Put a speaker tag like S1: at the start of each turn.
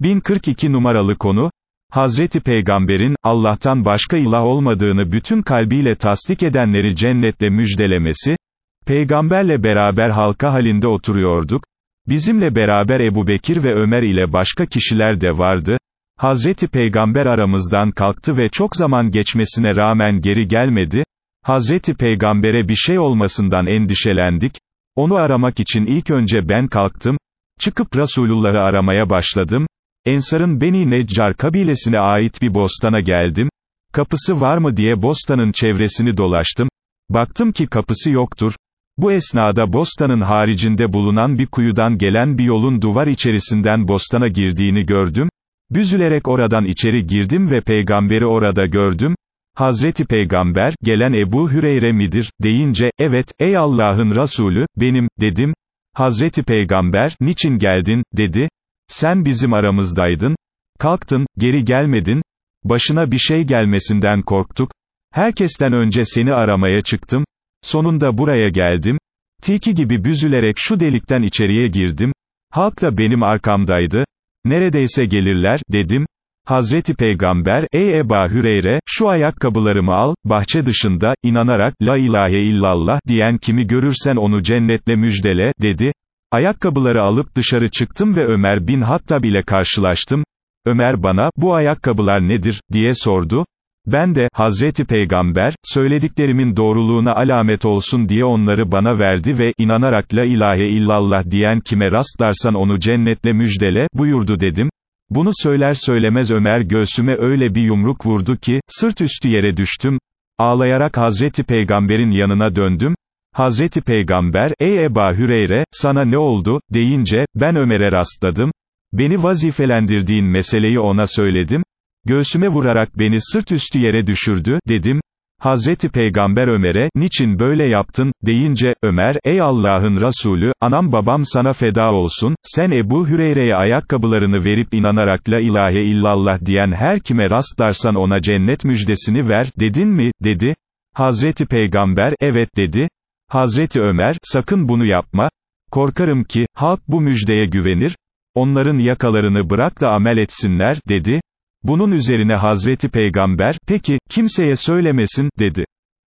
S1: 1042 numaralı konu, Hazreti Peygamber'in, Allah'tan başka ilah olmadığını bütün kalbiyle tasdik edenleri cennetle müjdelemesi, Peygamberle beraber halka halinde oturuyorduk, bizimle beraber Ebu Bekir ve Ömer ile başka kişiler de vardı, Hazreti Peygamber aramızdan kalktı ve çok zaman geçmesine rağmen geri gelmedi, Hazreti Peygamber'e bir şey olmasından endişelendik, onu aramak için ilk önce ben kalktım, çıkıp Resulullah'ı aramaya başladım, Ensar'ın Beni Neccar kabilesine ait bir bostana geldim, kapısı var mı diye bostanın çevresini dolaştım, baktım ki kapısı yoktur, bu esnada bostanın haricinde bulunan bir kuyudan gelen bir yolun duvar içerisinden bostana girdiğini gördüm, büzülerek oradan içeri girdim ve peygamberi orada gördüm, Hazreti Peygamber, gelen Ebu Hüreyre midir, deyince, evet, ey Allah'ın Resulü, benim, dedim, Hazreti Peygamber, niçin geldin, dedi, sen bizim aramızdaydın, kalktın, geri gelmedin, başına bir şey gelmesinden korktuk, herkesten önce seni aramaya çıktım, sonunda buraya geldim, tilki gibi büzülerek şu delikten içeriye girdim, halk da benim arkamdaydı, neredeyse gelirler, dedim, Hazreti Peygamber, ey Eba Hüreyre, şu ayakkabılarımı al, bahçe dışında, inanarak, la ilahe illallah, diyen kimi görürsen onu cennetle müjdele, dedi, ayakkabıları alıp dışarı çıktım ve Ömer bin Hattab ile karşılaştım, Ömer bana, bu ayakkabılar nedir, diye sordu, ben de, Hazreti Peygamber, söylediklerimin doğruluğuna alamet olsun diye onları bana verdi ve, inanarak la ilahe illallah diyen kime rastlarsan onu cennetle müjdele, buyurdu dedim, bunu söyler söylemez Ömer göğsüme öyle bir yumruk vurdu ki, sırt üstü yere düştüm, ağlayarak Hazreti Peygamber'in yanına döndüm, Hazreti Peygamber, ey Eba Hüreyre, sana ne oldu, deyince, ben Ömer'e rastladım, beni vazifelendirdiğin meseleyi ona söyledim, göğsüme vurarak beni sırt üstü yere düşürdü, dedim, Hazreti Peygamber Ömer'e, niçin böyle yaptın, deyince, Ömer, ey Allah'ın Resulü, anam babam sana feda olsun, sen Ebu Hüreyre'ye ayakkabılarını verip inanarak la ilahe illallah diyen her kime rastlarsan ona cennet müjdesini ver, dedin mi, dedi. Hazreti Peygamber, evet dedi. Hazreti Ömer, sakın bunu yapma, korkarım ki, halk bu müjdeye güvenir, onların yakalarını bırak da amel etsinler, dedi. Bunun üzerine Hazreti Peygamber, peki, kimseye söylemesin, dedi.